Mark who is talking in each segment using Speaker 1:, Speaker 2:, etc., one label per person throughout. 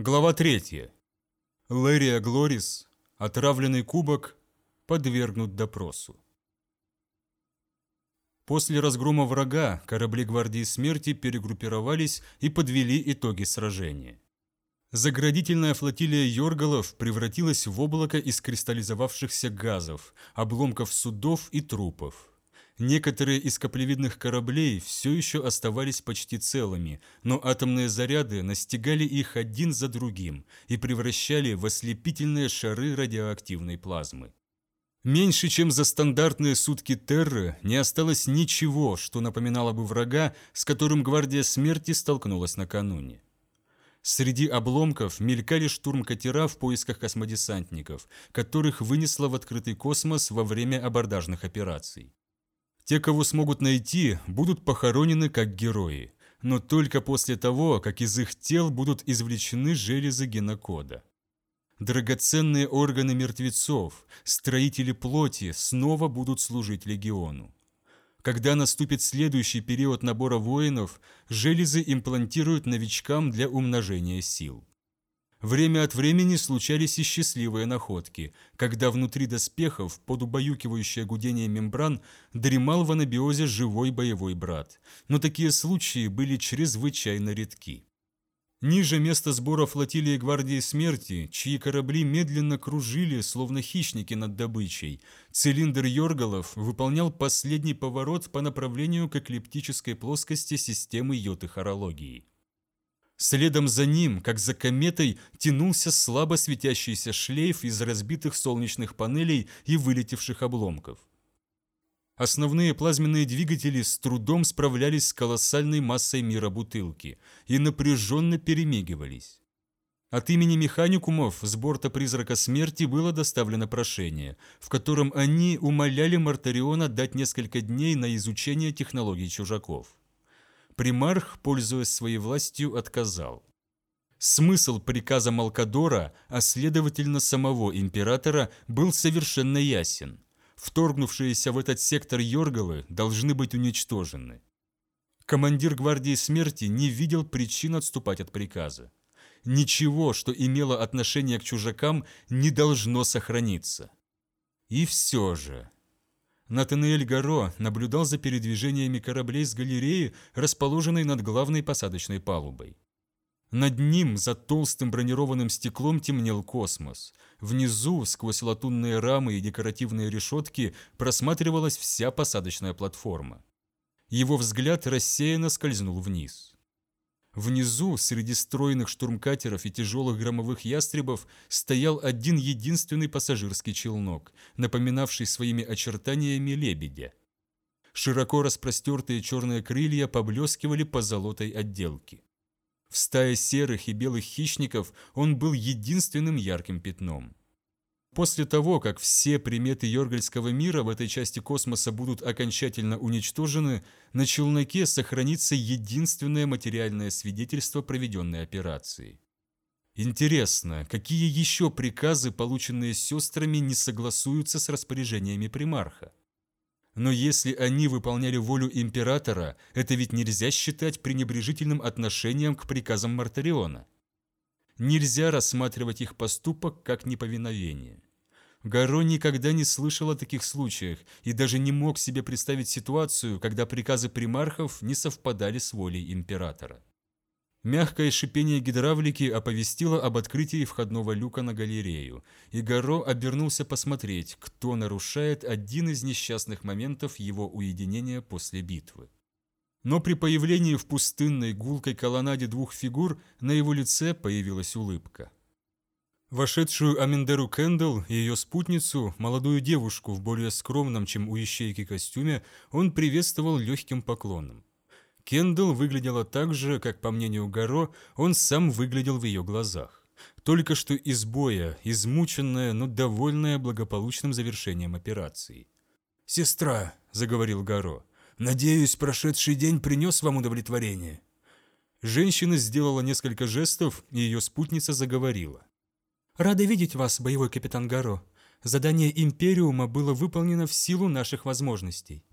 Speaker 1: Глава 3. Лерия Глорис, отравленный кубок, подвергнут допросу. После разгрома врага корабли Гвардии Смерти перегруппировались и подвели итоги сражения. Заградительная флотилия Йоргалов превратилась в облако из кристаллизовавшихся газов, обломков судов и трупов. Некоторые из каплевидных кораблей все еще оставались почти целыми, но атомные заряды настигали их один за другим и превращали в ослепительные шары радиоактивной плазмы. Меньше чем за стандартные сутки Терры не осталось ничего, что напоминало бы врага, с которым Гвардия Смерти столкнулась накануне. Среди обломков мелькали штурмкатера в поисках космодесантников, которых вынесло в открытый космос во время абордажных операций. Те, кого смогут найти, будут похоронены как герои, но только после того, как из их тел будут извлечены железы генокода. Драгоценные органы мертвецов, строители плоти снова будут служить легиону. Когда наступит следующий период набора воинов, железы имплантируют новичкам для умножения сил. Время от времени случались и счастливые находки, когда внутри доспехов, под убаюкивающее гудение мембран, дремал в анабиозе живой боевой брат. Но такие случаи были чрезвычайно редки. Ниже места сбора флотилии Гвардии Смерти, чьи корабли медленно кружили, словно хищники над добычей, цилиндр Йоргалов выполнял последний поворот по направлению к эклиптической плоскости системы йоты-хорологии. Следом за ним, как за кометой, тянулся слабо светящийся шлейф из разбитых солнечных панелей и вылетевших обломков. Основные плазменные двигатели с трудом справлялись с колоссальной массой мира бутылки и напряженно перемигивались. От имени механикумов с борта призрака смерти было доставлено прошение, в котором они умоляли Мартариона дать несколько дней на изучение технологий чужаков примарх, пользуясь своей властью, отказал. Смысл приказа Малкадора, а следовательно самого императора, был совершенно ясен. Вторгнувшиеся в этот сектор Йоргалы должны быть уничтожены. Командир гвардии смерти не видел причин отступать от приказа. Ничего, что имело отношение к чужакам, не должно сохраниться. И все же... Натаниэль Гаро наблюдал за передвижениями кораблей с галереи, расположенной над главной посадочной палубой. Над ним, за толстым бронированным стеклом, темнел космос. Внизу, сквозь латунные рамы и декоративные решетки, просматривалась вся посадочная платформа. Его взгляд рассеянно скользнул вниз. Внизу, среди стройных штурмкатеров и тяжелых громовых ястребов, стоял один единственный пассажирский челнок, напоминавший своими очертаниями лебедя. Широко распростертые черные крылья поблескивали по золотой отделке. В стае серых и белых хищников он был единственным ярким пятном. После того, как все приметы Йоргальского мира в этой части космоса будут окончательно уничтожены, на челноке сохранится единственное материальное свидетельство проведенной операции. Интересно, какие еще приказы, полученные сестрами, не согласуются с распоряжениями примарха? Но если они выполняли волю императора, это ведь нельзя считать пренебрежительным отношением к приказам Мартариона. Нельзя рассматривать их поступок как неповиновение. Гаро никогда не слышал о таких случаях и даже не мог себе представить ситуацию, когда приказы примархов не совпадали с волей императора. Мягкое шипение гидравлики оповестило об открытии входного люка на галерею, и Гаро обернулся посмотреть, кто нарушает один из несчастных моментов его уединения после битвы. Но при появлении в пустынной гулкой колоннаде двух фигур на его лице появилась улыбка. Вошедшую Амендеру Кэндалл и ее спутницу, молодую девушку в более скромном, чем у ищейки костюме, он приветствовал легким поклоном. Кендалл выглядела так же, как, по мнению Гаро, он сам выглядел в ее глазах. Только что из боя, измученная, но довольная благополучным завершением операции.
Speaker 2: «Сестра», — заговорил Гаро, Надеюсь, прошедший день принес вам удовлетворение».
Speaker 1: Женщина сделала несколько жестов, и ее спутница заговорила.
Speaker 3: «Рада видеть вас, боевой капитан Гаро. Задание Империума было выполнено в силу наших возможностей».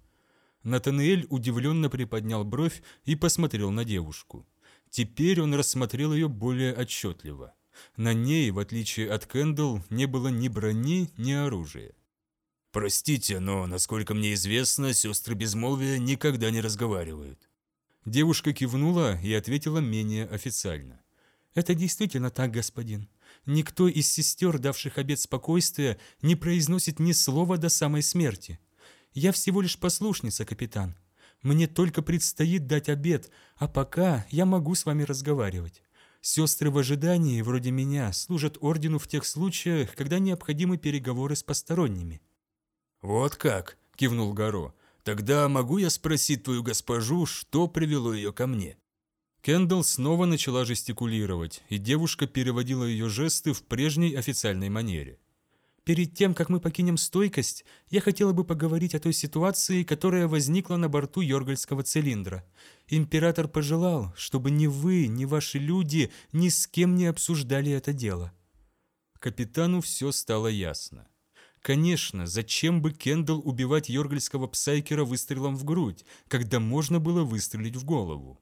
Speaker 1: Натаниэль удивленно приподнял бровь и посмотрел на девушку. Теперь он рассмотрел ее более отчетливо. На ней, в отличие от Кэндл, не было ни брони, ни оружия.
Speaker 2: «Простите, но, насколько мне известно, сестры безмолвия никогда не разговаривают».
Speaker 1: Девушка кивнула и ответила менее официально.
Speaker 3: «Это действительно так, господин. Никто из сестер, давших обет спокойствия, не произносит ни слова до самой смерти. Я всего лишь послушница, капитан. Мне только предстоит дать обет, а пока я могу с вами разговаривать. Сестры в ожидании, вроде меня, служат ордену в тех случаях, когда необходимы переговоры с посторонними».
Speaker 2: «Вот как?» – кивнул Горо. «Тогда могу я спросить твою госпожу, что привело ее ко мне?»
Speaker 1: Кендалл снова начала жестикулировать, и девушка переводила ее жесты в прежней официальной манере.
Speaker 3: Перед тем, как мы покинем стойкость, я хотела бы поговорить о той ситуации, которая возникла на борту Йоргальского цилиндра. Император пожелал, чтобы ни вы, ни ваши люди ни с кем не обсуждали это дело.
Speaker 1: Капитану все стало ясно. Конечно, зачем бы Кендалл убивать йоргальского псайкера выстрелом в грудь, когда можно было выстрелить в голову?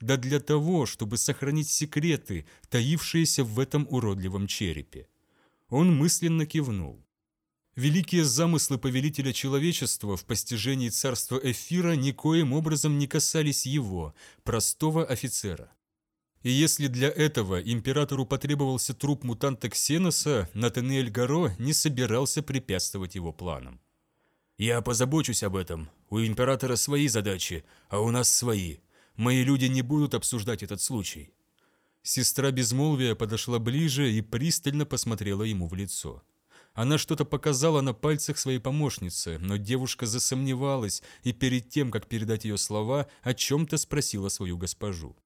Speaker 1: Да для того, чтобы сохранить секреты, таившиеся в этом уродливом черепе. Он мысленно кивнул. Великие замыслы повелителя человечества в постижении царства Эфира никоим образом не касались его, простого офицера. И если для этого императору потребовался труп мутанта Ксеноса, Натанель Гаро не собирался препятствовать его планам.
Speaker 2: «Я позабочусь об этом. У императора свои задачи, а у нас свои. Мои люди не будут обсуждать этот случай.
Speaker 1: Сестра безмолвия подошла ближе и пристально посмотрела ему в лицо. Она что-то показала на пальцах своей помощницы, но девушка засомневалась и перед тем, как передать ее слова, о чем-то спросила свою госпожу.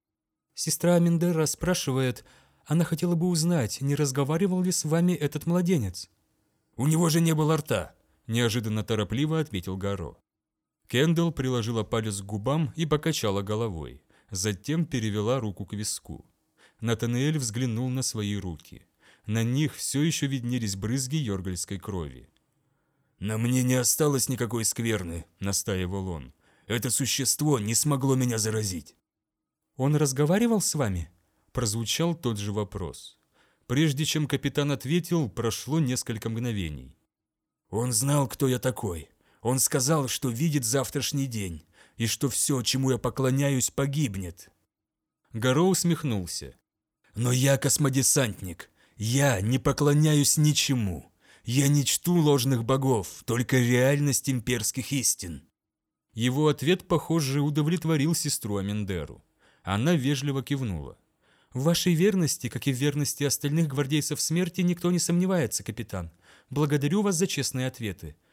Speaker 3: «Сестра Аминдера спрашивает, она хотела бы узнать, не разговаривал ли с вами этот младенец?»
Speaker 2: «У него же не было рта», –
Speaker 1: неожиданно торопливо ответил Гаро. Кендалл приложила палец к губам и покачала головой. Затем перевела руку к виску. Натанаэль взглянул на свои руки. На них все еще виднелись брызги йоргальской крови.
Speaker 2: «На мне не осталось никакой скверны», — настаивал он. «Это существо не смогло меня заразить».
Speaker 3: «Он разговаривал с вами?»
Speaker 1: Прозвучал тот же вопрос. Прежде чем капитан ответил, прошло несколько мгновений.
Speaker 2: «Он знал, кто я такой. Он сказал, что видит завтрашний день, и что все, чему я поклоняюсь, погибнет».
Speaker 1: Гаро усмехнулся.
Speaker 2: Но я космодесантник. Я не поклоняюсь ничему. Я не чту ложных богов, только реальность имперских истин.
Speaker 1: Его ответ, похоже, удовлетворил сестру Амендеру. Она вежливо кивнула.
Speaker 3: «В вашей верности, как и в верности остальных гвардейцев смерти, никто не сомневается, капитан. Благодарю вас за честные ответы», —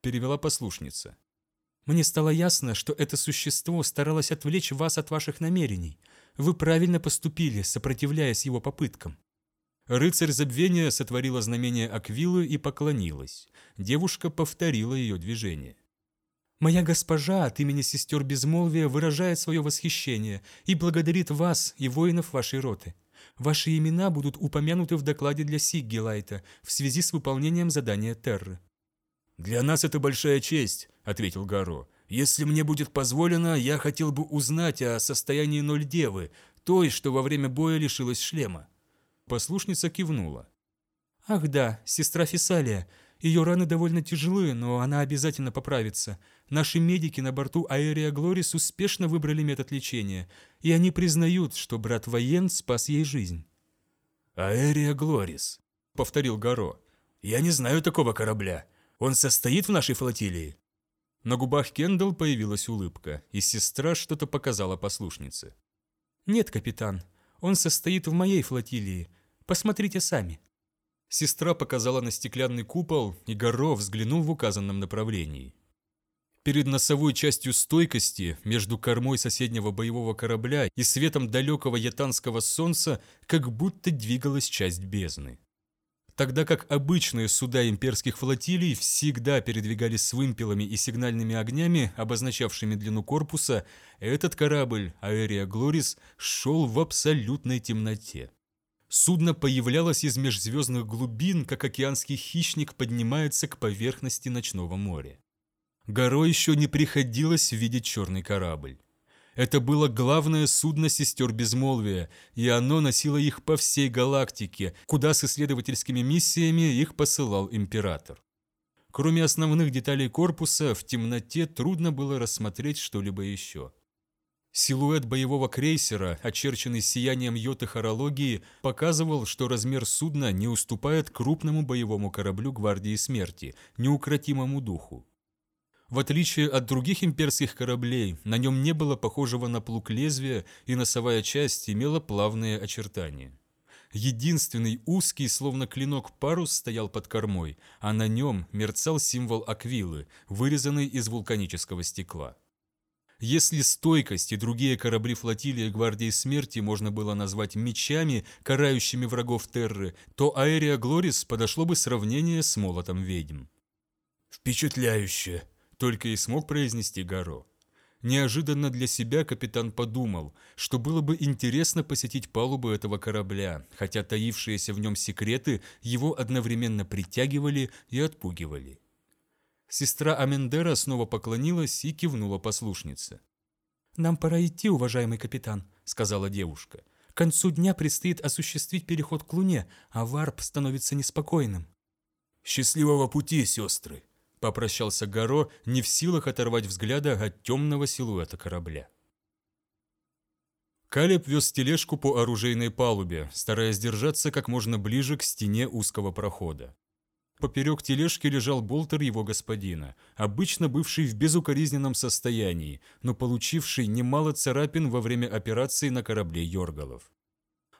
Speaker 3: перевела послушница. «Мне стало ясно, что это существо старалось отвлечь вас от ваших намерений. Вы правильно поступили, сопротивляясь его попыткам.
Speaker 1: Рыцарь забвения сотворила знамение Аквилы и поклонилась. Девушка повторила ее движение.
Speaker 3: «Моя госпожа от имени сестер Безмолвия выражает свое восхищение и благодарит вас и воинов вашей роты. Ваши имена будут упомянуты в докладе для Сиггелайта в связи с выполнением задания Терры».
Speaker 2: «Для нас это большая честь», — ответил Гаро. Если мне будет позволено, я хотел бы узнать о состоянии Ноль Девы, той, что во время боя лишилась шлема».
Speaker 1: Послушница кивнула.
Speaker 3: «Ах да, сестра Фессалия. Ее раны довольно тяжелые, но она обязательно поправится. Наши медики на борту Аэрия Глорис успешно выбрали метод лечения, и они признают, что брат Воен спас ей жизнь».
Speaker 2: «Аэрия Глорис», — повторил Гаро. «Я не знаю такого корабля. Он состоит в нашей флотилии?»
Speaker 1: На губах Кендалл появилась улыбка, и сестра что-то показала послушнице.
Speaker 3: «Нет, капитан, он состоит в моей флотилии. Посмотрите сами».
Speaker 1: Сестра показала на стеклянный купол, и Горо взглянул в указанном направлении. Перед носовой частью стойкости, между кормой соседнего боевого корабля и светом далекого ятанского солнца, как будто двигалась часть бездны тогда как обычные суда имперских флотилий всегда передвигались с вымпелами и сигнальными огнями, обозначавшими длину корпуса, этот корабль, Аэрия Глорис, шел в абсолютной темноте. Судно появлялось из межзвездных глубин, как океанский хищник поднимается к поверхности ночного моря. Горо еще не приходилось видеть черный корабль. Это было главное судно сестер Безмолвия, и оно носило их по всей галактике, куда с исследовательскими миссиями их посылал император. Кроме основных деталей корпуса, в темноте трудно было рассмотреть что-либо еще. Силуэт боевого крейсера, очерченный сиянием йоты хорологии, показывал, что размер судна не уступает крупному боевому кораблю Гвардии Смерти, неукротимому духу. В отличие от других имперских кораблей, на нем не было похожего на плуг лезвия, и носовая часть имела плавные очертания. Единственный узкий, словно клинок, парус стоял под кормой, а на нем мерцал символ аквилы, вырезанный из вулканического стекла. Если стойкость и другие корабли флотилии Гвардии Смерти можно было назвать мечами, карающими врагов Терры, то Аэрия Глорис подошло бы сравнение с молотом ведьм.
Speaker 2: «Впечатляюще!»
Speaker 1: Только и смог произнести Гаро. Неожиданно для себя капитан подумал, что было бы интересно посетить палубу этого корабля, хотя таившиеся в нем секреты его одновременно притягивали и отпугивали. Сестра Амендера снова поклонилась и кивнула послушнице.
Speaker 3: «Нам пора идти, уважаемый капитан», — сказала девушка. «К концу дня предстоит осуществить переход к Луне, а варп становится неспокойным».
Speaker 2: «Счастливого пути, сестры!»
Speaker 1: — попрощался Горо, не в силах оторвать взгляда от темного силуэта корабля. Калеб вез тележку по оружейной палубе, стараясь держаться как можно ближе к стене узкого прохода. Поперек тележки лежал болтер его господина, обычно бывший в безукоризненном состоянии, но получивший немало царапин во время операции на корабле Йоргалов.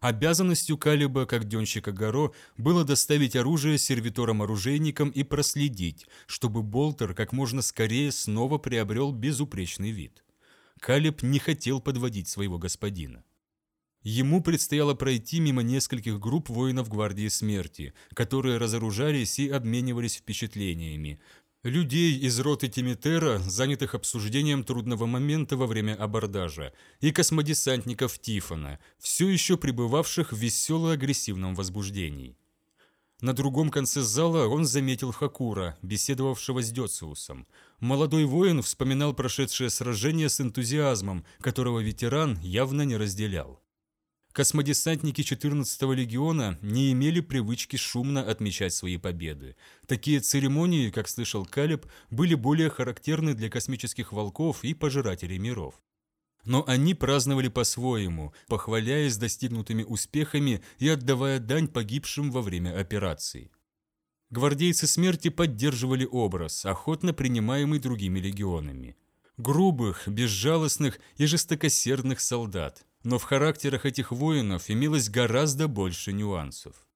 Speaker 1: Обязанностью Калиба, как денщика Горо, было доставить оружие сервиторам-оружейникам и проследить, чтобы Болтер как можно скорее снова приобрел безупречный вид. Калиб не хотел подводить своего господина. Ему предстояло пройти мимо нескольких групп воинов Гвардии Смерти, которые разоружались и обменивались впечатлениями, людей из роты Тимитера, занятых обсуждением трудного момента во время абордажа, и космодесантников Тифона, все еще пребывавших в весело-агрессивном возбуждении. На другом конце зала он заметил Хакура, беседовавшего с Дёциусом. Молодой воин вспоминал прошедшее сражение с энтузиазмом, которого ветеран явно не разделял. Космодесантники 14-го легиона не имели привычки шумно отмечать свои победы. Такие церемонии, как слышал Калеб, были более характерны для космических волков и пожирателей миров. Но они праздновали по-своему, похваляясь достигнутыми успехами и отдавая дань погибшим во время операций. Гвардейцы смерти поддерживали образ, охотно принимаемый другими легионами. Грубых, безжалостных и жестокосердных солдат, но в характерах этих воинов имелось гораздо больше нюансов.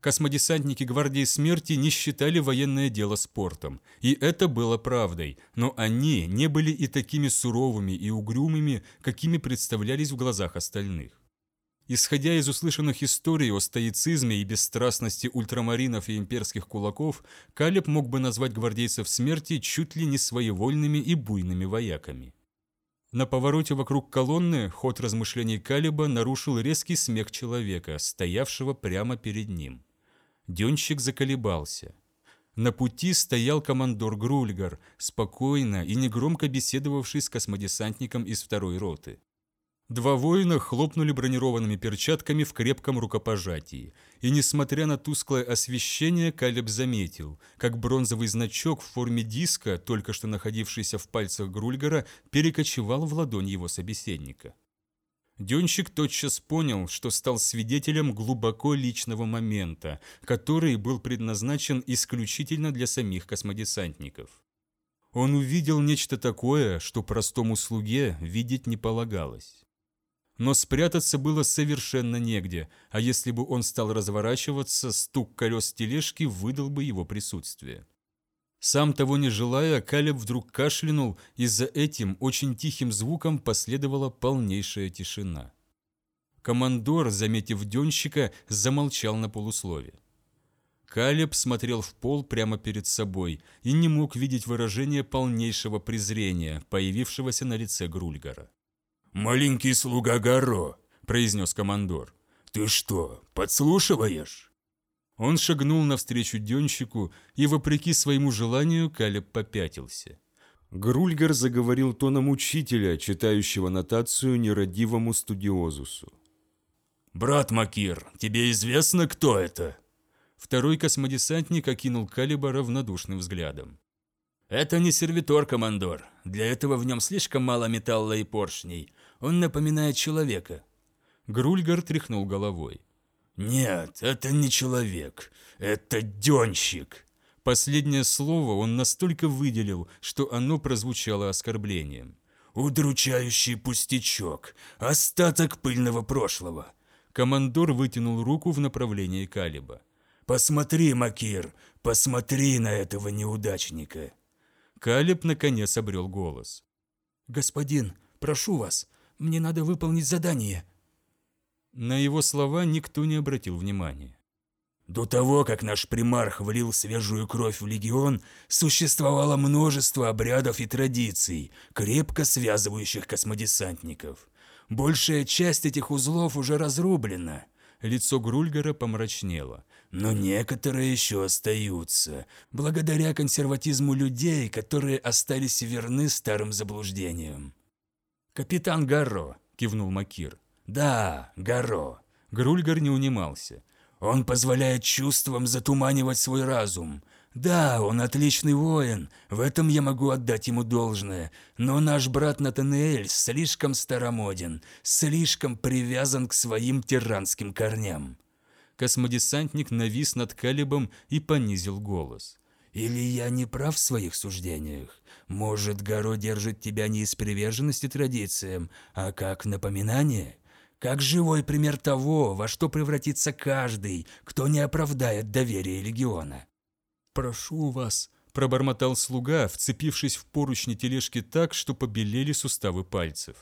Speaker 1: Космодесантники Гвардии Смерти не считали военное дело спортом, и это было правдой, но они не были и такими суровыми и угрюмыми, какими представлялись в глазах остальных. Исходя из услышанных историй о стоицизме и бесстрастности ультрамаринов и имперских кулаков, Калеб мог бы назвать гвардейцев смерти чуть ли не своевольными и буйными вояками. На повороте вокруг колонны ход размышлений Калиба нарушил резкий смех человека, стоявшего прямо перед ним. Денщик заколебался. На пути стоял командор Грульгар, спокойно и негромко беседовавший с космодесантником из второй роты. Два воина хлопнули бронированными перчатками в крепком рукопожатии, и, несмотря на тусклое освещение, Калеб заметил, как бронзовый значок в форме диска, только что находившийся в пальцах Грульгара, перекочевал в ладонь его собеседника. Денщик тотчас понял, что стал свидетелем глубоко личного момента, который был предназначен исключительно для самих космодесантников. Он увидел нечто такое, что простому слуге видеть не полагалось но спрятаться было совершенно негде, а если бы он стал разворачиваться, стук колес тележки выдал бы его присутствие. Сам того не желая, Калеб вдруг кашлянул, и за этим очень тихим звуком последовала полнейшая тишина. Командор, заметив денщика, замолчал на полуслове. Калеб смотрел в пол прямо перед собой и не мог видеть выражение полнейшего презрения, появившегося на лице Грульгара.
Speaker 2: «Маленький слуга Гаро», – произнес командор. «Ты что, подслушиваешь?»
Speaker 1: Он шагнул навстречу Денщику, и, вопреки своему желанию, Калеб попятился.
Speaker 4: Грульгар заговорил тоном учителя, читающего нотацию нерадивому студиозусу.
Speaker 2: «Брат Макир, тебе известно, кто это?»
Speaker 1: Второй космодесантник окинул Калиба равнодушным взглядом.
Speaker 2: «Это не сервитор, командор. Для этого в нем слишком мало металла и поршней. Он напоминает человека».
Speaker 1: Грульгар тряхнул головой.
Speaker 2: «Нет, это не человек. Это денщик».
Speaker 1: Последнее слово он настолько выделил, что оно прозвучало оскорблением.
Speaker 2: «Удручающий пустячок. Остаток пыльного прошлого».
Speaker 1: Командор вытянул руку в направлении Калиба.
Speaker 2: «Посмотри, Макир, посмотри на этого неудачника!»
Speaker 1: Калиб наконец обрел голос.
Speaker 3: «Господин, прошу вас, мне надо выполнить задание».
Speaker 1: На его слова никто не обратил внимания.
Speaker 2: До того, как наш примарх влил свежую кровь в легион, существовало множество обрядов и традиций, крепко связывающих космодесантников. Большая часть этих узлов уже разрублена.
Speaker 1: Лицо Грульгара помрачнело.
Speaker 2: Но некоторые еще остаются, благодаря консерватизму людей, которые остались верны старым заблуждениям.
Speaker 1: «Капитан Гарро», – кивнул Макир.
Speaker 2: «Да, Гарро».
Speaker 1: Грульгар не унимался.
Speaker 2: Он позволяет чувствам затуманивать свой разум. Да, он отличный воин, в этом я могу отдать ему должное, но наш брат Натанеэль слишком старомоден, слишком привязан к своим тиранским корням.
Speaker 1: Космодесантник навис над Калибом и понизил голос.
Speaker 2: Или я не прав в своих суждениях? Может, Горо держит тебя не из приверженности традициям, а как напоминание? Как живой пример того, во что превратится каждый, кто не оправдает доверие легиона.
Speaker 1: «Прошу вас», – пробормотал слуга, вцепившись в поручни тележки так, что побелели суставы пальцев.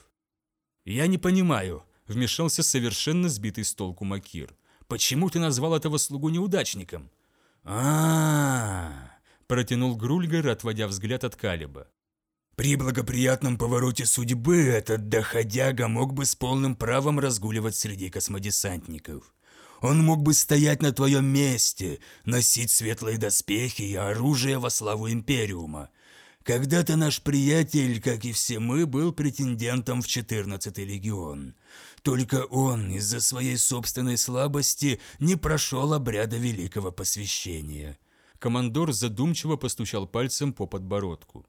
Speaker 2: «Я не понимаю», –
Speaker 1: вмешался совершенно сбитый с толку Макир.
Speaker 2: «Почему ты назвал этого слугу неудачником?»
Speaker 1: а, -а, -а протянул Грульгар, отводя взгляд от Калиба.
Speaker 2: При благоприятном повороте судьбы этот доходяга мог бы с полным правом разгуливать среди космодесантников. Он мог бы стоять на твоем месте, носить светлые доспехи и оружие во славу Империума. Когда-то наш приятель, как и все мы, был претендентом в 14-й легион. Только он из-за своей собственной слабости не прошел обряда великого посвящения.
Speaker 1: Командор задумчиво постучал пальцем по подбородку.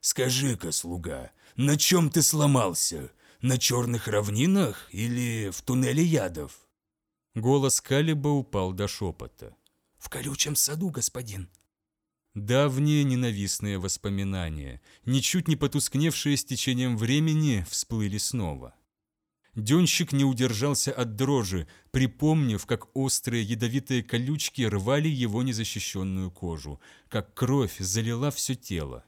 Speaker 2: Скажи-ка, слуга, на чем ты сломался? На черных равнинах или в туннеле ядов?»
Speaker 1: Голос Калиба упал до шепота.
Speaker 3: «В колючем саду, господин».
Speaker 1: Давние ненавистные воспоминания, ничуть не потускневшие с течением времени, всплыли снова. Денщик не удержался от дрожи, припомнив, как острые ядовитые колючки рвали его незащищенную кожу, как кровь залила все тело.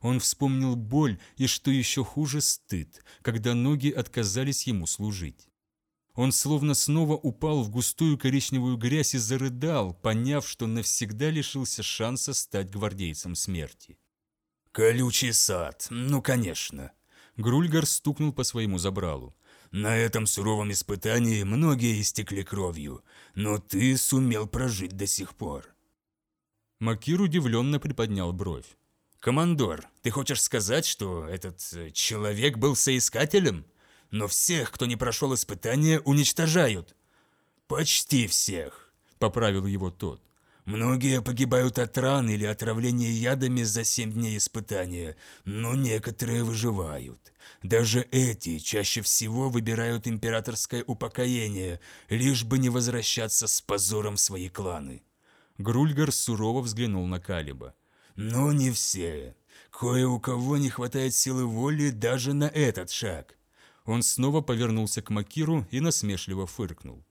Speaker 1: Он вспомнил боль и, что еще хуже, стыд, когда ноги отказались ему служить. Он словно снова упал в густую коричневую грязь и зарыдал, поняв, что навсегда лишился шанса стать гвардейцем смерти.
Speaker 2: «Колючий сад, ну конечно!»
Speaker 1: Грульгар стукнул по своему забралу.
Speaker 2: «На этом суровом испытании многие истекли кровью, но ты сумел прожить до сих пор».
Speaker 1: Макир удивленно приподнял бровь.
Speaker 2: «Командор, ты хочешь сказать, что этот э, человек был соискателем? Но всех, кто не прошел испытания, уничтожают». «Почти всех», — поправил его тот. «Многие погибают от ран или отравления ядами за семь дней испытания, но некоторые выживают. Даже эти чаще всего выбирают императорское упокоение, лишь бы не возвращаться с позором в свои кланы».
Speaker 1: Грульгар сурово взглянул на Калиба.
Speaker 2: Но не все. Кое у кого не хватает силы воли даже на этот шаг.
Speaker 1: Он снова повернулся к Макиру и насмешливо фыркнул.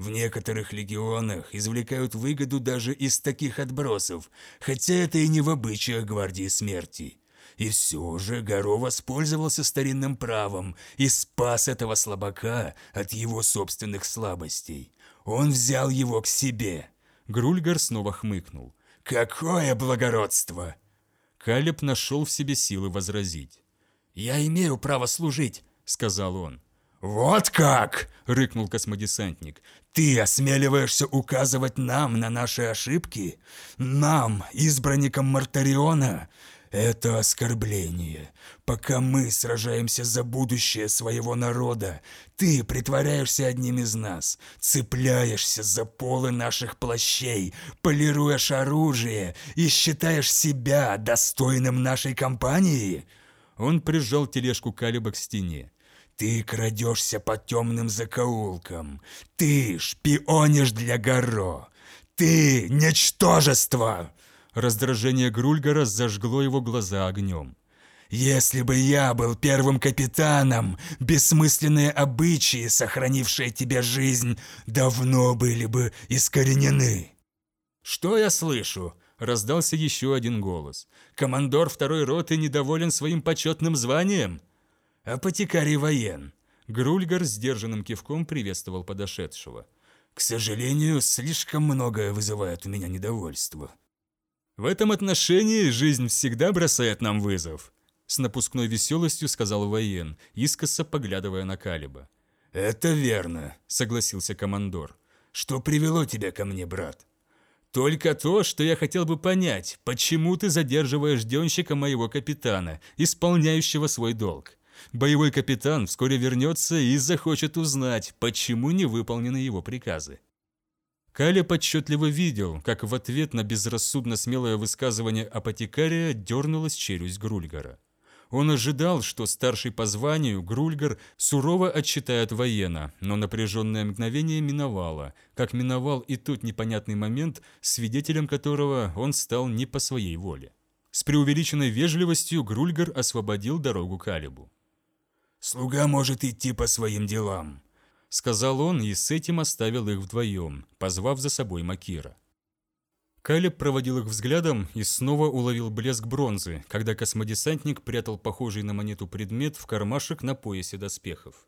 Speaker 2: В некоторых легионах извлекают выгоду даже из таких отбросов, хотя это и не в обычаях гвардии смерти. И все же Горо воспользовался старинным правом и спас этого слабака от его собственных слабостей. Он взял его к себе.
Speaker 1: Грульгар снова хмыкнул.
Speaker 2: Какое благородство!»
Speaker 1: Калеб нашел в себе силы возразить.
Speaker 3: «Я имею право служить», — сказал он.
Speaker 2: «Вот как!» — рыкнул космодесантник. «Ты осмеливаешься указывать нам на наши ошибки? Нам, избранникам Мартариона? Это оскорбление. Пока мы сражаемся за будущее своего народа, ты притворяешься одним из нас, цепляешься за полы наших плащей, полируешь оружие и считаешь себя достойным нашей компании?»
Speaker 1: Он прижал тележку Калиба к стене.
Speaker 2: «Ты крадешься по темным закоулкам. Ты шпионишь для Горо. Ты – ничтожество!»
Speaker 1: Раздражение Грульгара зажгло его глаза огнем.
Speaker 2: «Если бы я был первым капитаном, бессмысленные обычаи, сохранившие тебе жизнь, давно были бы искоренены».
Speaker 1: «Что я слышу?» – раздался еще один голос. «Командор второй роты недоволен своим почетным званием?»
Speaker 2: «Апотекарий воен».
Speaker 1: Грульгар сдержанным кивком приветствовал подошедшего.
Speaker 2: «К сожалению, слишком многое вызывает у меня недовольство».
Speaker 1: В этом отношении жизнь всегда бросает нам вызов, с напускной веселостью сказал воен, искоса поглядывая на Калиба.
Speaker 2: Это верно, согласился командор. Что привело тебя ко мне, брат?
Speaker 1: Только то, что я хотел бы понять, почему ты задерживаешь денщика моего капитана, исполняющего свой долг. Боевой капитан вскоре вернется и захочет узнать, почему не выполнены его приказы. Каля подсчетливо видел, как в ответ на безрассудно смелое высказывание апотекария дернулась челюсть Грульгара. Он ожидал, что старший по званию Грульгар сурово отчитает воена, но напряженное мгновение миновало, как миновал и тот непонятный момент, свидетелем которого он стал не по своей воле. С преувеличенной вежливостью Грульгар освободил дорогу Калибу.
Speaker 2: «Слуга может идти по своим делам»,
Speaker 1: сказал он и с этим оставил их вдвоем, позвав за собой Макира. Калеб проводил их взглядом и снова уловил блеск бронзы, когда космодесантник прятал похожий на монету предмет в кармашек на поясе доспехов.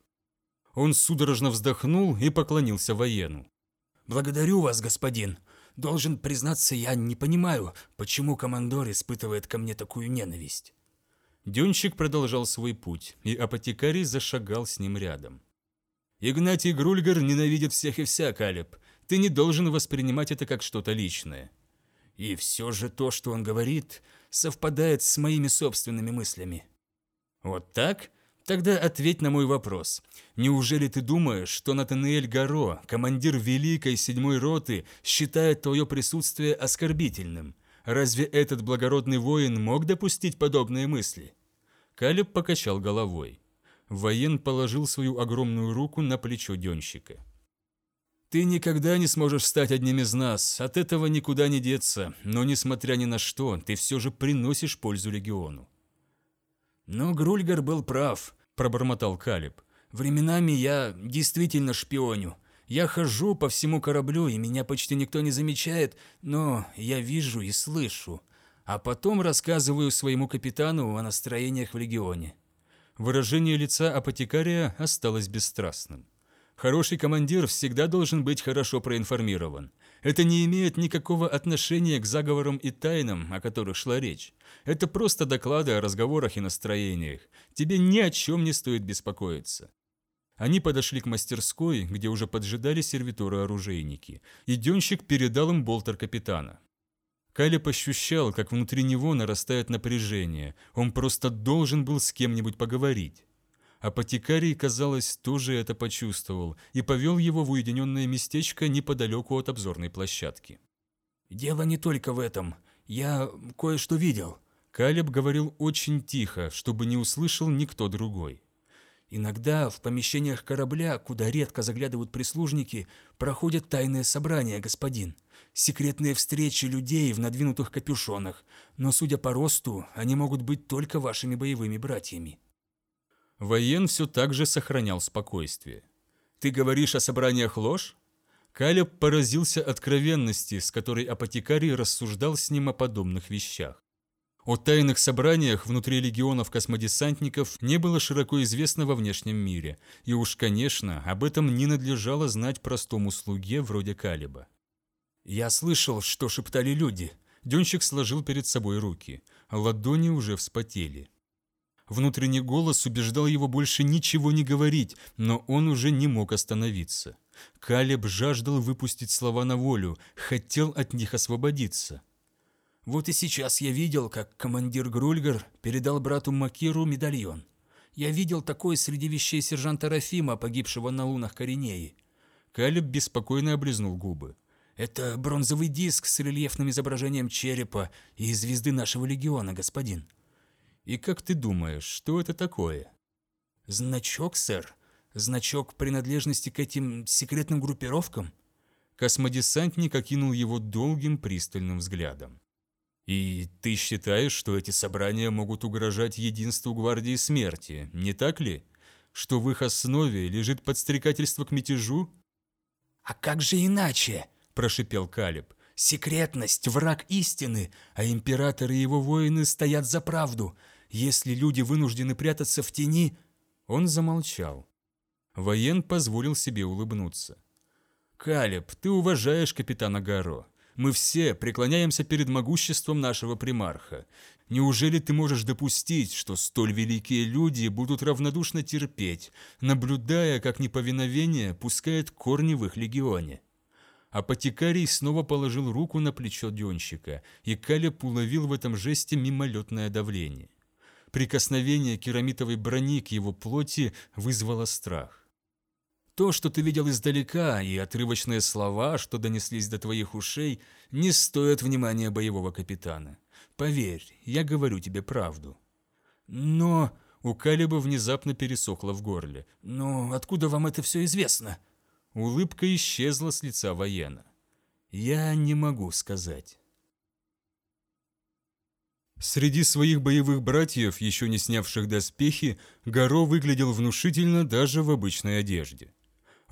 Speaker 1: Он судорожно вздохнул и поклонился воену.
Speaker 2: «Благодарю вас, господин. Должен признаться, я не понимаю, почему командор испытывает ко мне такую ненависть».
Speaker 1: Дёнщик продолжал свой путь, и апотекарий зашагал с ним рядом. Игнатий Грульгар ненавидит всех и вся, Калеб. Ты не должен воспринимать это как что-то личное.
Speaker 2: И все же то, что он говорит, совпадает с моими собственными мыслями.
Speaker 1: Вот так? Тогда ответь на мой вопрос. Неужели ты думаешь, что Натаниэль Гаро, командир Великой Седьмой Роты, считает твое присутствие оскорбительным? Разве этот благородный воин мог допустить подобные мысли? Калеб покачал головой. Воен положил свою огромную руку на плечо денщика. «Ты никогда не сможешь стать одним из нас, от этого никуда не деться, но, несмотря ни на что, ты все же приносишь пользу легиону».
Speaker 2: «Но Грульгар был прав», – пробормотал Калиб. «Временами я действительно шпионю. Я хожу по всему кораблю, и меня почти никто не замечает, но я вижу и слышу. А потом рассказываю своему капитану о настроениях в легионе.
Speaker 1: Выражение лица апотекария осталось бесстрастным. Хороший командир всегда должен быть хорошо проинформирован. Это не имеет никакого отношения к заговорам и тайнам, о которых шла речь. Это просто доклады о разговорах и настроениях. Тебе ни о чем не стоит беспокоиться. Они подошли к мастерской, где уже поджидали сервиторы-оружейники, и денщик передал им болтер капитана. Калеб ощущал, как внутри него нарастает напряжение. Он просто должен был с кем-нибудь поговорить. Апотекарий, казалось, тоже это почувствовал и повел его в уединенное местечко неподалеку от обзорной площадки.
Speaker 2: «Дело не только в этом. Я кое-что видел».
Speaker 1: Калеб говорил очень тихо, чтобы не услышал никто другой.
Speaker 2: Иногда в помещениях корабля, куда редко заглядывают прислужники, проходят тайные собрания, господин. Секретные встречи людей в надвинутых капюшонах, но, судя по росту, они могут быть только вашими боевыми братьями.
Speaker 1: Воен все так же сохранял спокойствие. «Ты говоришь о собраниях ложь?» Калеб поразился откровенности, с которой апотекарий рассуждал с ним о подобных вещах. О тайных собраниях внутри легионов космодесантников не было широко известно во внешнем мире, и уж, конечно, об этом не надлежало знать простому слуге вроде Калиба.
Speaker 2: «Я слышал, что шептали люди».
Speaker 1: Денщик сложил перед собой руки, ладони уже вспотели. Внутренний голос убеждал его больше ничего не говорить, но он уже не мог остановиться. Калеб жаждал выпустить слова на волю, хотел от них освободиться.
Speaker 2: Вот и сейчас я видел, как командир Грульгар передал брату Макиру медальон. Я видел такое среди вещей сержанта Рафима, погибшего на лунах Коренеи.
Speaker 1: Калеб беспокойно облизнул губы.
Speaker 2: Это бронзовый диск с рельефным изображением черепа и звезды нашего легиона, господин.
Speaker 1: И как ты думаешь, что это такое?
Speaker 2: Значок, сэр. Значок принадлежности к этим секретным группировкам?
Speaker 1: Космодесантник окинул его долгим пристальным взглядом. «И ты считаешь, что эти собрания могут угрожать единству Гвардии Смерти, не так ли? Что в их основе лежит подстрекательство к мятежу?»
Speaker 2: «А как же иначе?» – прошипел Калиб. «Секретность – враг истины, а император и его воины стоят за правду. Если люди вынуждены прятаться в тени...»
Speaker 1: Он замолчал. Воен позволил себе улыбнуться. «Калеб, ты уважаешь капитана Гаро. Мы все преклоняемся перед могуществом нашего примарха. Неужели ты можешь допустить, что столь великие люди будут равнодушно терпеть, наблюдая, как неповиновение пускает корни в их легионе?» Апотекарий снова положил руку на плечо Денщика, и Калеб уловил в этом жесте мимолетное давление. Прикосновение керамитовой брони к его плоти вызвало страх. То, что ты видел издалека, и отрывочные слова, что донеслись до твоих ушей, не стоят внимания боевого капитана. Поверь, я говорю тебе правду. Но у Калиба внезапно пересохло в горле.
Speaker 2: Но откуда вам это все известно?
Speaker 1: Улыбка исчезла с лица воена. Я не могу сказать. Среди своих боевых братьев, еще не снявших доспехи, Горо выглядел внушительно даже в обычной одежде.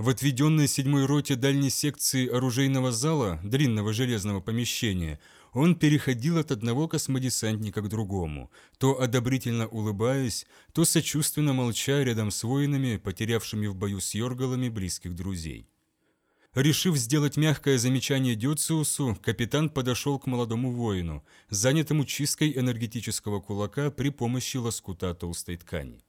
Speaker 1: В отведенной седьмой роте дальней секции оружейного зала, длинного железного помещения, он переходил от одного космодесантника к другому, то одобрительно улыбаясь, то сочувственно молча рядом с воинами, потерявшими в бою с Йоргалами близких друзей. Решив сделать мягкое замечание Дюциусу, капитан подошел к молодому воину, занятому чисткой энергетического кулака при помощи лоскута толстой ткани.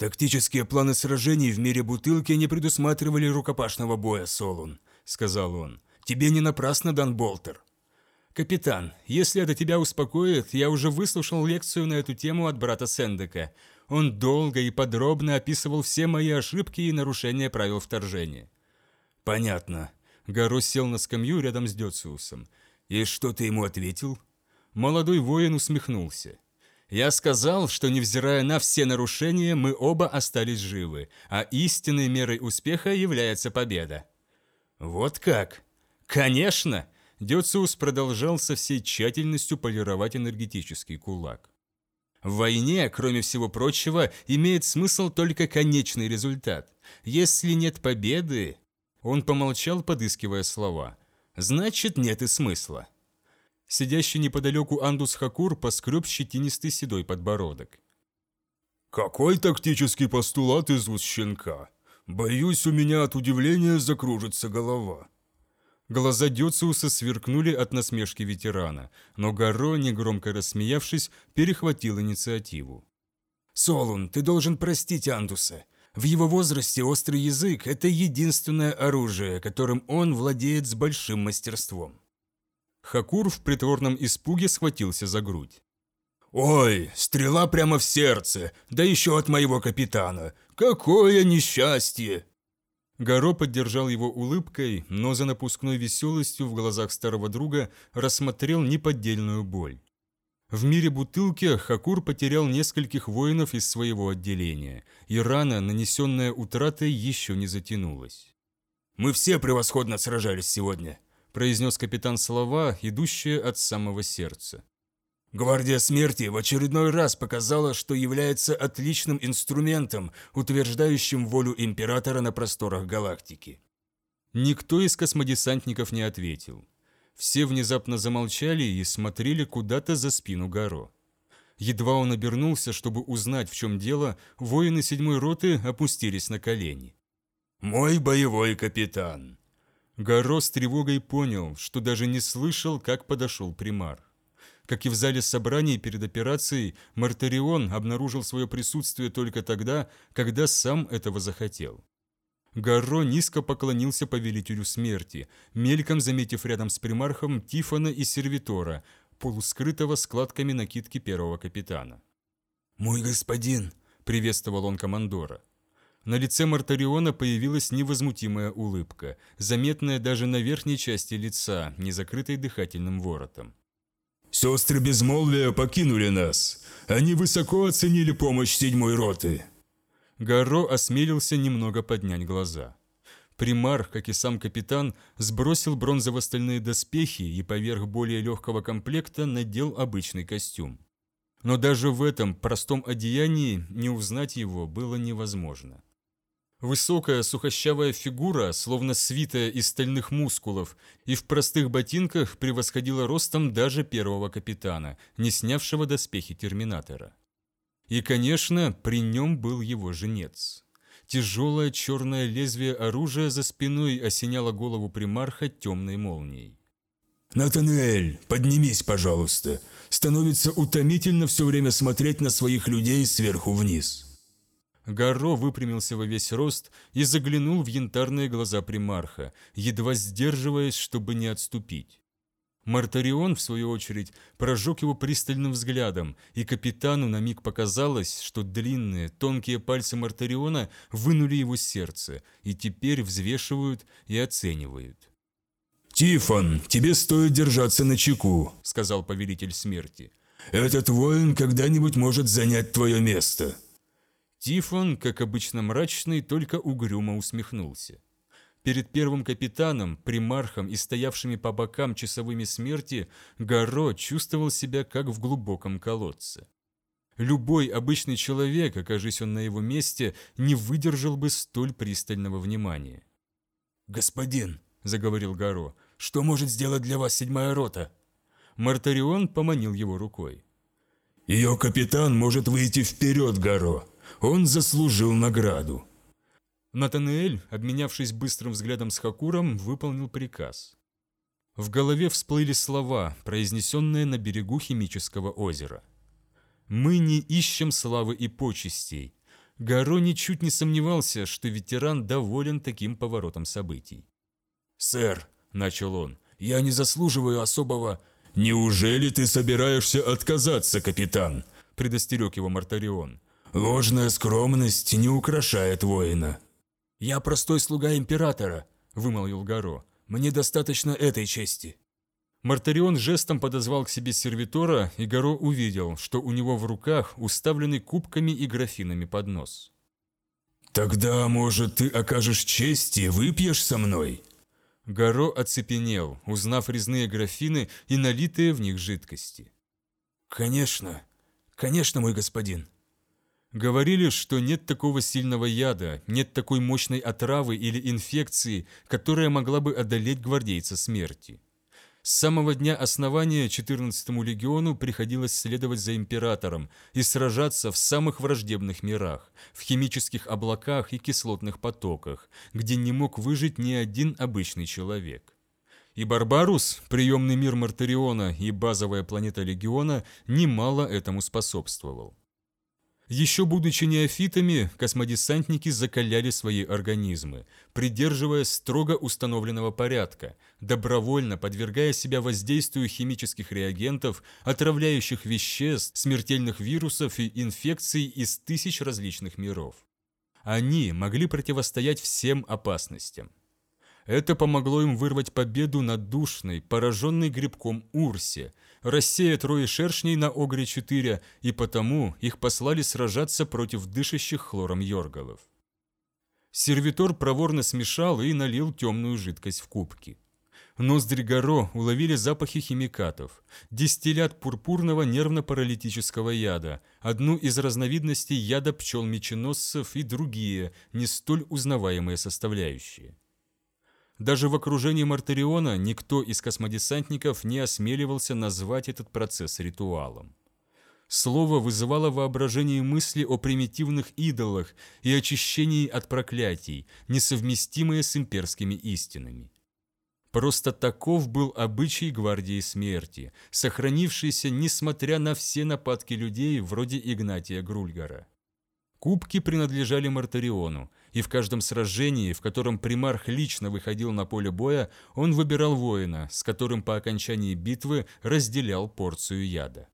Speaker 2: «Тактические планы сражений в мире бутылки не предусматривали рукопашного боя, Солун», — сказал он. «Тебе не напрасно дан Болтер».
Speaker 1: «Капитан, если это тебя успокоит, я уже выслушал лекцию на эту тему от брата Сендека. Он долго и подробно описывал все мои ошибки и нарушения правил вторжения».
Speaker 2: «Понятно».
Speaker 1: Гаро сел на скамью рядом с Дёциусом.
Speaker 2: «И что ты ему ответил?»
Speaker 1: Молодой воин усмехнулся. Я сказал, что невзирая на все нарушения, мы оба остались живы, а истинной мерой успеха является победа.
Speaker 2: Вот как?
Speaker 1: Конечно! Дёциус продолжал со всей тщательностью полировать энергетический кулак. В войне, кроме всего прочего, имеет смысл только конечный результат. Если нет победы... Он помолчал, подыскивая слова. Значит, нет и смысла. Сидящий неподалеку Андус Хакур поскреб щетинистый седой подбородок.
Speaker 5: «Какой тактический постулат из уст щенка? Боюсь, у меня от удивления закружится голова».
Speaker 1: Глаза Дёциуса сверкнули от насмешки ветерана, но Гаро, негромко рассмеявшись, перехватил инициативу.
Speaker 2: «Солун, ты должен простить Андуса. В его возрасте острый язык – это единственное оружие, которым он владеет с большим мастерством.
Speaker 1: Хакур в притворном испуге схватился за грудь.
Speaker 5: «Ой, стрела прямо в сердце, да еще от моего капитана! Какое несчастье!»
Speaker 1: Горо поддержал его улыбкой, но за напускной веселостью в глазах старого друга рассмотрел неподдельную боль. В мире бутылки Хакур потерял нескольких воинов из своего отделения, и рана, нанесенная утратой, еще не затянулась.
Speaker 2: «Мы все превосходно сражались сегодня»,
Speaker 1: произнес капитан слова, идущие от самого сердца.
Speaker 2: Гвардия смерти в очередной раз показала, что является отличным инструментом, утверждающим волю императора на просторах галактики.
Speaker 1: Никто из космодесантников не ответил. Все внезапно замолчали и смотрели куда-то за спину Гаро. Едва он обернулся, чтобы узнать, в чем дело, воины седьмой роты опустились на колени.
Speaker 5: «Мой боевой капитан»,
Speaker 1: Гаро с тревогой понял, что даже не слышал, как подошел примар. Как и в зале собраний перед операцией, Мартарион обнаружил свое присутствие только тогда, когда сам этого захотел. Гарро низко поклонился повелителю смерти, мельком заметив рядом с примархом Тифона и Сервитора, полускрытого складками накидки первого капитана.
Speaker 2: «Мой господин!»
Speaker 1: – приветствовал он командора. На лице Мартариона появилась невозмутимая улыбка, заметная даже на верхней части лица, не закрытой дыхательным воротом.
Speaker 5: «Сестры Безмолвия покинули нас. Они высоко оценили помощь седьмой роты».
Speaker 1: Гарро осмелился немного поднять глаза. Примар, как и сам капитан, сбросил бронзово-стальные доспехи и поверх более легкого комплекта надел обычный костюм. Но даже в этом простом одеянии не узнать его было невозможно. Высокая сухощавая фигура, словно свитая из стальных мускулов, и в простых ботинках превосходила ростом даже первого капитана, не снявшего доспехи терминатора. И, конечно, при нем был его женец. Тяжелое черное лезвие оружия за спиной осеняло голову примарха темной молнией.
Speaker 5: «Натануэль, поднимись, пожалуйста. Становится утомительно все время смотреть на своих людей сверху вниз».
Speaker 1: Гарро выпрямился во весь рост и заглянул в янтарные глаза примарха, едва сдерживаясь, чтобы не отступить. Мартарион, в свою очередь, прожег его пристальным взглядом, и капитану на миг показалось, что длинные, тонкие пальцы Мартариона вынули его сердце и теперь взвешивают и оценивают.
Speaker 5: «Тифон, тебе стоит держаться на чеку», —
Speaker 1: сказал повелитель смерти.
Speaker 5: «Этот воин когда-нибудь может занять твое место».
Speaker 1: Тифон, как обычно мрачный, только угрюмо усмехнулся. Перед первым капитаном, примархом и стоявшими по бокам часовыми смерти Гаро чувствовал себя как в глубоком колодце. Любой обычный человек, окажись он на его месте, не выдержал бы столь пристального внимания.
Speaker 2: «Господин», — заговорил Гаро, — «что может сделать для вас седьмая рота?»
Speaker 1: Мартарион поманил его рукой.
Speaker 5: «Ее капитан может выйти вперед, Гаро. Он заслужил награду».
Speaker 1: Натанеэль, обменявшись быстрым взглядом с Хакуром, выполнил приказ. В голове всплыли слова, произнесенные на берегу химического озера. «Мы не ищем славы и почестей». Гаро ничуть не сомневался, что ветеран доволен таким поворотом событий.
Speaker 2: «Сэр», — начал он, — «я не заслуживаю особого...»
Speaker 5: «Неужели ты собираешься отказаться, капитан?»
Speaker 1: — предостерег его Мартарион.
Speaker 5: «Ложная скромность не украшает воина».
Speaker 2: «Я простой слуга императора», — вымолвил Гаро. «Мне достаточно этой чести».
Speaker 1: Мартарион жестом подозвал к себе сервитора, и Гаро увидел, что у него в руках уставленный кубками и графинами поднос.
Speaker 5: «Тогда, может, ты окажешь честь и выпьешь со мной?»
Speaker 1: Гаро оцепенел, узнав резные графины и налитые в них жидкости.
Speaker 2: «Конечно, конечно, мой господин»,
Speaker 1: Говорили, что нет такого сильного яда, нет такой мощной отравы или инфекции, которая могла бы одолеть гвардейца смерти. С самого дня основания 14-му легиону приходилось следовать за императором и сражаться в самых враждебных мирах, в химических облаках и кислотных потоках, где не мог выжить ни один обычный человек. И Барбарус, приемный мир Мартариона и базовая планета Легиона немало этому способствовал. Еще будучи неофитами, космодесантники закаляли свои организмы, придерживаясь строго установленного порядка, добровольно подвергая себя воздействию химических реагентов, отравляющих веществ, смертельных вирусов и инфекций из тысяч различных миров. Они могли противостоять всем опасностям. Это помогло им вырвать победу над душной, пораженной грибком Урсе, рассеять рои шершней на Огре-4, и потому их послали сражаться против дышащих хлором йоргалов. Сервитор проворно смешал и налил темную жидкость в кубки. Ноздри Горо уловили запахи химикатов, дистиллят пурпурного нервно-паралитического яда, одну из разновидностей яда пчел-меченосцев и другие, не столь узнаваемые составляющие. Даже в окружении Мартариона никто из космодесантников не осмеливался назвать этот процесс ритуалом. Слово вызывало воображение мысли о примитивных идолах и очищении от проклятий, несовместимые с имперскими истинами. Просто таков был обычай Гвардии Смерти, сохранившийся несмотря на все нападки людей вроде Игнатия Грульгара. Кубки принадлежали Мартариону, и в каждом сражении, в котором примарх лично выходил на поле боя, он выбирал воина, с которым по окончании битвы разделял порцию яда.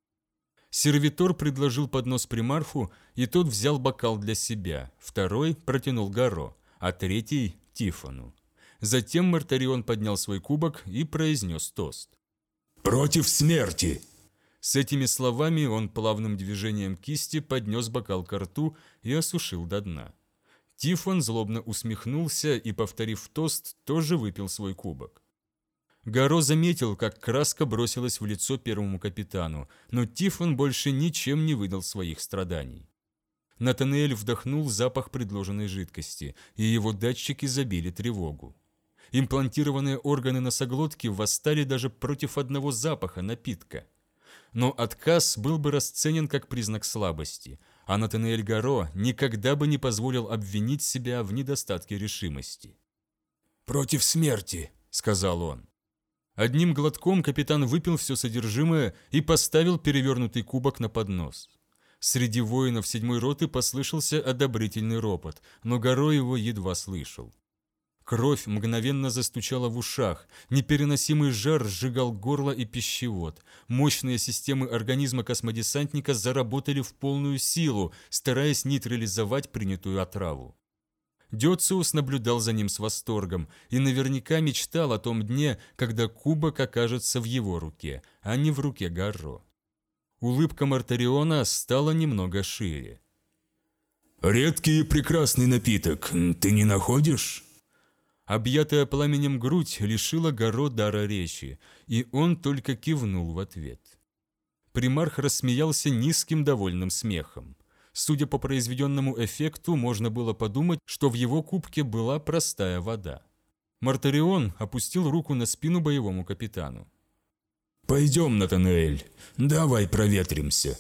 Speaker 1: Сервитор предложил поднос примарху, и тот взял бокал для себя, второй протянул Гаро, а третий – Тифону. Затем Мартарион поднял свой кубок и произнес тост.
Speaker 5: «Против смерти!»
Speaker 1: С этими словами он плавным движением кисти поднес бокал к рту и осушил до дна. Тифон злобно усмехнулся и, повторив тост, тоже выпил свой кубок. Гаро заметил, как краска бросилась в лицо первому капитану, но Тифон больше ничем не выдал своих страданий. Натанель вдохнул запах предложенной жидкости, и его датчики забили тревогу. Имплантированные органы носоглотки восстали даже против одного запаха напитка. Но отказ был бы расценен как признак слабости, а Натанель Гаро никогда бы не позволил обвинить себя в недостатке решимости.
Speaker 2: «Против смерти», — сказал он.
Speaker 1: Одним глотком капитан выпил все содержимое и поставил перевернутый кубок на поднос. Среди воинов седьмой роты послышался одобрительный ропот, но Горо его едва слышал. Кровь мгновенно застучала в ушах, непереносимый жар сжигал горло и пищевод. Мощные системы организма космодесантника заработали в полную силу, стараясь нейтрализовать принятую отраву. Дёциус наблюдал за ним с восторгом и наверняка мечтал о том дне, когда кубок окажется в его руке, а не в руке Гарро. Улыбка Мартариона стала немного шире.
Speaker 5: «Редкий и прекрасный напиток, ты не находишь?»
Speaker 1: Объятая пламенем грудь лишила Горо дара речи, и он только кивнул в ответ. Примарх рассмеялся низким довольным смехом. Судя по произведенному эффекту, можно было подумать, что в его кубке была простая вода. Мартарион опустил руку на спину боевому капитану.
Speaker 5: «Пойдем, Натануэль, давай проветримся».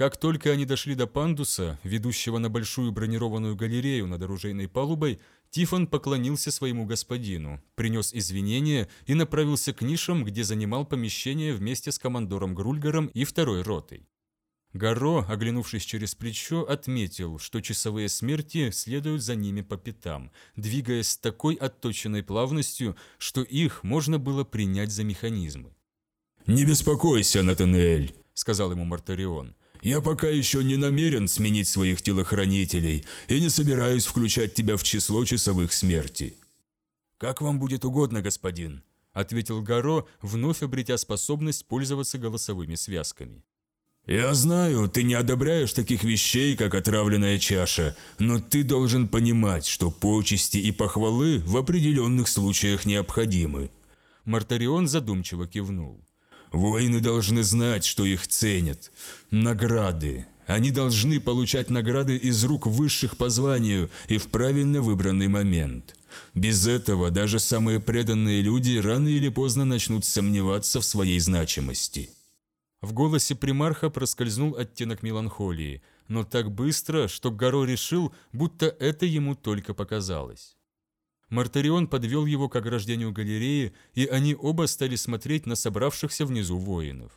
Speaker 1: Как только они дошли до пандуса, ведущего на большую бронированную галерею над оружейной палубой, Тифон поклонился своему господину, принес извинения и направился к нишам, где занимал помещение вместе с командором Грульгаром и второй ротой. Гаро, оглянувшись через плечо, отметил, что часовые смерти следуют за ними по пятам, двигаясь с такой отточенной плавностью, что их можно было принять за механизмы.
Speaker 5: «Не беспокойся, Натанель», — сказал
Speaker 1: ему Мартарион.
Speaker 5: Я пока еще не намерен сменить своих телохранителей и не собираюсь включать тебя в число часовых смерти».
Speaker 1: «Как вам будет угодно, господин», — ответил Гаро, вновь обретя способность пользоваться голосовыми связками.
Speaker 5: «Я знаю, ты не одобряешь таких вещей, как отравленная чаша, но ты должен понимать, что почести и похвалы в определенных случаях необходимы».
Speaker 1: Мартарион задумчиво кивнул.
Speaker 5: Воины должны знать, что их ценят. Награды. Они должны получать награды из рук высших по званию и в правильно выбранный момент. Без этого даже самые преданные люди рано или поздно начнут сомневаться в своей значимости.
Speaker 1: В голосе примарха проскользнул оттенок меланхолии, но так быстро, что Гаро решил, будто это ему только показалось. Мартарион подвел его к ограждению галереи, и они оба стали смотреть на собравшихся внизу воинов.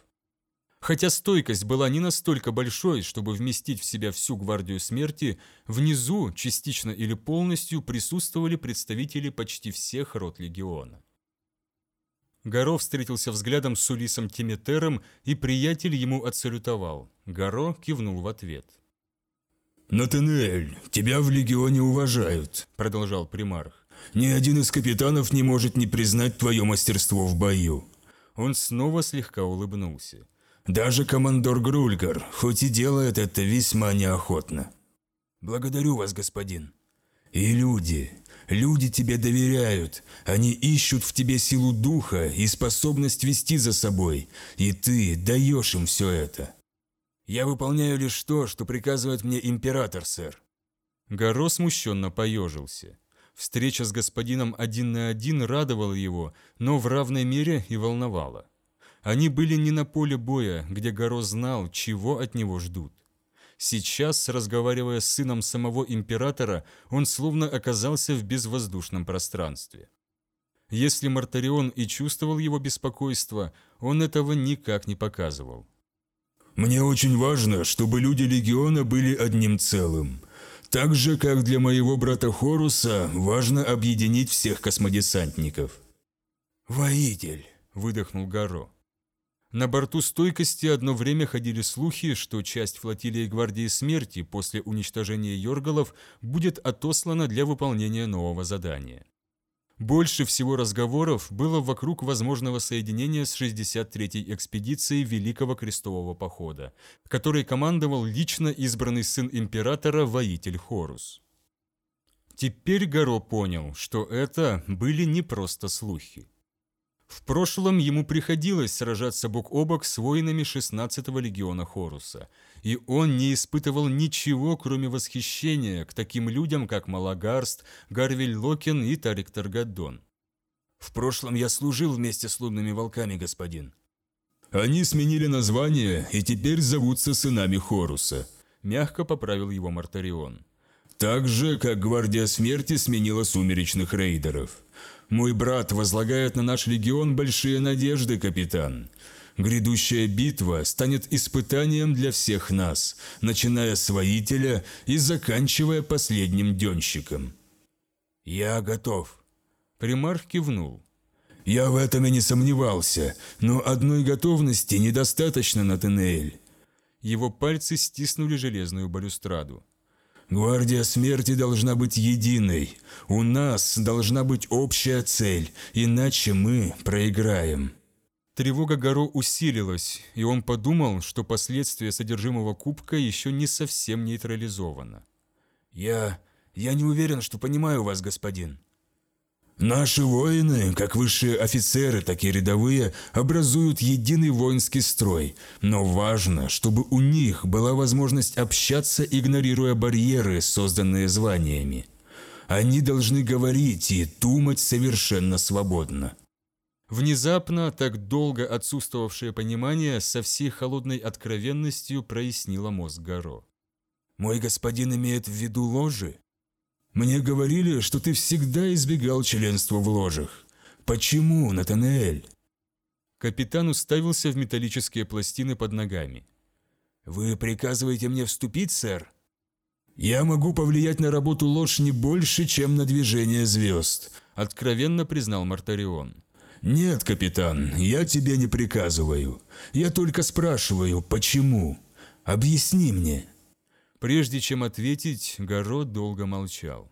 Speaker 1: Хотя стойкость была не настолько большой, чтобы вместить в себя всю гвардию смерти, внизу, частично или полностью, присутствовали представители почти всех рот легиона. Горо встретился взглядом с Улисом Тиметером, и приятель ему отсалютовал. Горо кивнул в ответ.
Speaker 5: «Натануэль, тебя в легионе уважают», — продолжал примарх. Ни один из капитанов не может не признать твое мастерство в бою».
Speaker 1: Он снова слегка улыбнулся.
Speaker 5: «Даже командор Грульгар, хоть и делает это весьма неохотно».
Speaker 2: «Благодарю вас, господин».
Speaker 5: «И люди, люди тебе доверяют. Они ищут в тебе силу духа и способность вести за собой, и ты даешь им все это».
Speaker 2: «Я выполняю лишь то, что приказывает мне император, сэр».
Speaker 1: Горо смущенно поежился. Встреча с господином один на один радовала его, но в равной мере и волновала. Они были не на поле боя, где Горо знал, чего от него ждут. Сейчас, разговаривая с сыном самого императора, он словно оказался в безвоздушном пространстве. Если Мартарион и чувствовал его беспокойство, он этого никак не показывал.
Speaker 5: «Мне очень важно, чтобы люди Легиона были одним целым. Так же, как для моего брата Хоруса, важно объединить всех космодесантников.
Speaker 2: «Воитель!»
Speaker 1: – выдохнул Гаро. На борту стойкости одно время ходили слухи, что часть флотилии Гвардии Смерти после уничтожения Йоргалов будет отослана для выполнения нового задания. Больше всего разговоров было вокруг возможного соединения с 63-й экспедицией Великого Крестового Похода, которой командовал лично избранный сын императора воитель Хорус. Теперь Горо понял, что это были не просто слухи. В прошлом ему приходилось сражаться бок о бок с воинами 16-го легиона Хоруса, и он не испытывал ничего, кроме восхищения к таким людям, как Малагарст, Гарвель Локин и Тарик Таргаддон.
Speaker 2: «В прошлом я служил вместе с лунными волками, господин».
Speaker 5: «Они сменили название и теперь зовутся сынами Хоруса», –
Speaker 1: мягко поправил его Мартарион.
Speaker 5: «Так же, как Гвардия Смерти сменила сумеречных рейдеров». Мой брат возлагает на наш легион большие надежды, капитан. Грядущая битва станет испытанием для всех нас, начиная с воителя и заканчивая последним денщиком.
Speaker 2: «Я готов», –
Speaker 1: примарх кивнул.
Speaker 5: «Я в этом и не сомневался, но одной готовности недостаточно, Натанеэль».
Speaker 1: Его пальцы стиснули железную балюстраду.
Speaker 5: Гвардия смерти должна быть единой. У нас должна быть общая цель, иначе мы проиграем.
Speaker 1: Тревога Горо усилилась, и он подумал, что последствия содержимого кубка еще не совсем нейтрализовано.
Speaker 2: «Я... я не уверен, что понимаю вас, господин»,
Speaker 5: Наши воины, как высшие офицеры, так и рядовые, образуют единый воинский строй, но важно, чтобы у них была возможность общаться, игнорируя барьеры, созданные званиями. Они должны говорить и думать совершенно свободно.
Speaker 1: Внезапно, так долго отсутствовавшее понимание со всей холодной откровенностью прояснило мозг Горо.
Speaker 2: «Мой господин имеет в виду ложи?»
Speaker 5: Мне говорили, что ты всегда избегал членства в ложах. Почему, Натанеэль?»
Speaker 1: Капитан уставился в металлические пластины под ногами.
Speaker 2: «Вы приказываете мне вступить, сэр?»
Speaker 5: «Я могу повлиять на работу ложь не больше, чем на движение звезд», –
Speaker 1: откровенно признал Мартарион.
Speaker 5: «Нет, капитан, я тебе не приказываю. Я только спрашиваю, почему? Объясни мне».
Speaker 1: Прежде чем ответить, Горо долго молчал.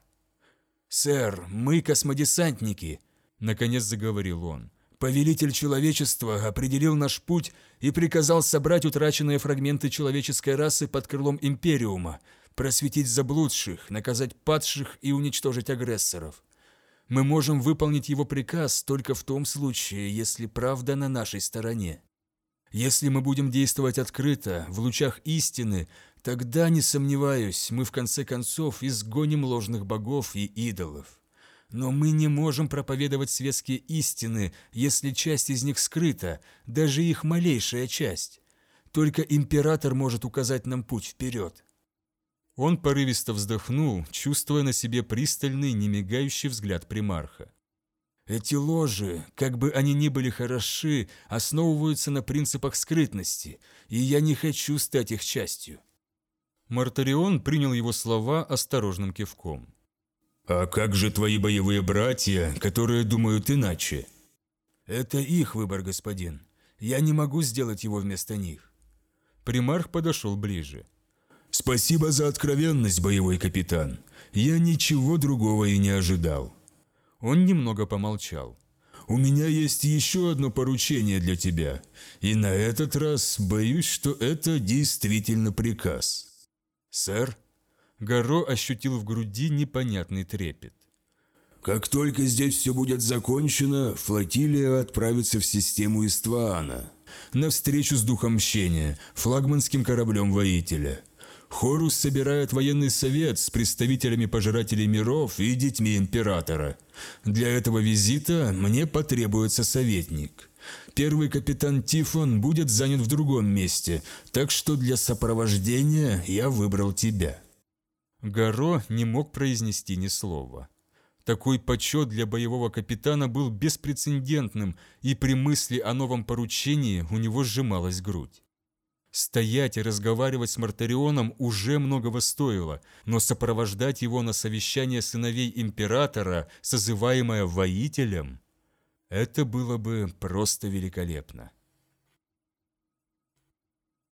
Speaker 2: «Сэр, мы космодесантники», — наконец заговорил он. «Повелитель человечества определил наш путь и приказал собрать утраченные фрагменты человеческой расы под крылом Империума, просветить заблудших, наказать падших и уничтожить агрессоров. Мы можем выполнить его приказ только в том случае, если правда на нашей стороне. Если мы будем действовать открыто, в лучах истины, Тогда, не сомневаюсь, мы в конце концов изгоним ложных богов и идолов. Но мы не можем проповедовать светские истины, если часть из них скрыта, даже их малейшая часть. Только император может указать нам путь вперед.
Speaker 1: Он порывисто вздохнул, чувствуя на себе пристальный, немигающий взгляд примарха.
Speaker 2: Эти ложи, как бы они ни были хороши, основываются на принципах скрытности, и я не хочу стать их частью.
Speaker 1: Мартарион принял его слова осторожным кивком.
Speaker 5: «А как же твои боевые братья, которые думают иначе?»
Speaker 2: «Это их выбор, господин. Я не могу сделать его вместо них».
Speaker 1: Примарх подошел ближе.
Speaker 5: «Спасибо за откровенность, боевой капитан. Я ничего другого и не ожидал».
Speaker 1: Он немного помолчал.
Speaker 5: «У меня есть еще одно поручение для тебя, и на этот раз боюсь, что это действительно приказ».
Speaker 2: «Сэр?»
Speaker 1: Горо ощутил в груди непонятный трепет.
Speaker 5: «Как только здесь все будет закончено, флотилия отправится в систему Истваана, на встречу с Духом Мщения, флагманским кораблем воителя. Хорус собирает военный совет с представителями пожирателей миров и детьми Императора. Для этого визита мне потребуется советник». Первый капитан Тифон будет занят в другом месте, так что для сопровождения я выбрал тебя».
Speaker 1: Гаро не мог произнести ни слова. Такой почет для боевого капитана был беспрецедентным, и при мысли о новом поручении у него сжималась грудь. Стоять и разговаривать с Мартарионом уже многого стоило, но сопровождать его на совещание сыновей императора, созываемое воителем, это было бы просто великолепно.